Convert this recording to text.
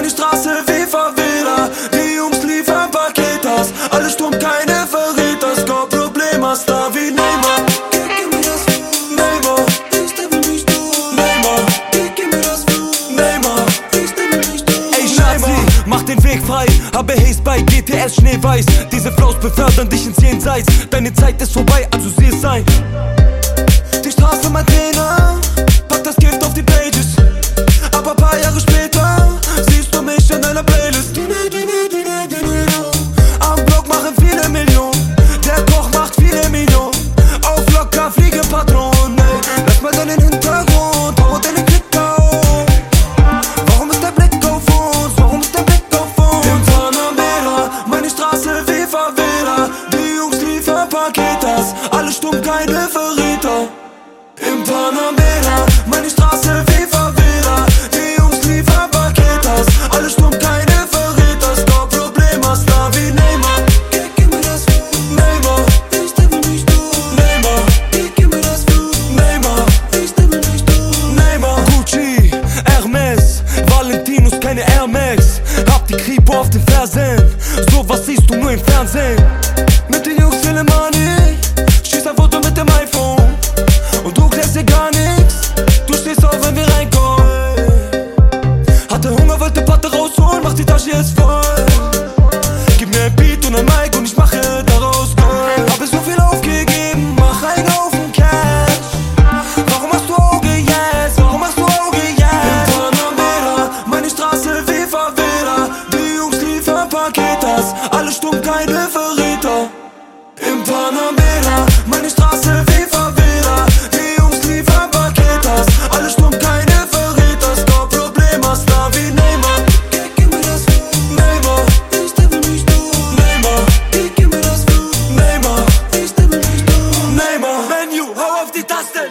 Wenn die Straße wie Verwirrer, die Jungs liefern Paketas. Alles stumm, keine Verräter, kein Problem, hast da wie Neymar. Neymar, Neymar, Neymar. Ey Scheiße, mach den Weg frei, habe Haze bei GTS schneeweiß. Diese Flows befördern dich ins Jenseits. Deine Zeit ist vorbei, also sieh es sein. Wie Favela. Die Jungs liefern Paketas, alle stumm, keine Verräter. Im Panamera, meine Straße wie Favela. Die Jungs liefern Paketas, alle stumm, keine Verräter. Stop Problemas, da wie Neymar. Gib mir das Neymar, ich stimme mich du. Neymar, gib mir das Neymar, ich stimme mich du. Neymar. Gucci, Hermes, Valentinos, keine Air Max. Hab die Kripo auf den Fersen, sowas siehst du nur im Fernsehen. Mit den Jungs viele Money, schieß ein Foto mit dem iPhone. Und du klärst dir gar nix, du stehst auf, wenn wir reinkommen. Hatte Hunger, wollte Patte rausholen, mach die Tasche jetzt voll. Keine Verräter. Im Panamera, meine Straße wie Favela. Die Jungs liefern Paketas, alle stumm, keine Verräter. Stop Problemas, da wie Neymar. Gib mir das Neymar, ich stimme mich du. Neymar, gib mir das Neymar, ich stimme mich du. Neymar, Menu, hau auf die Tasten.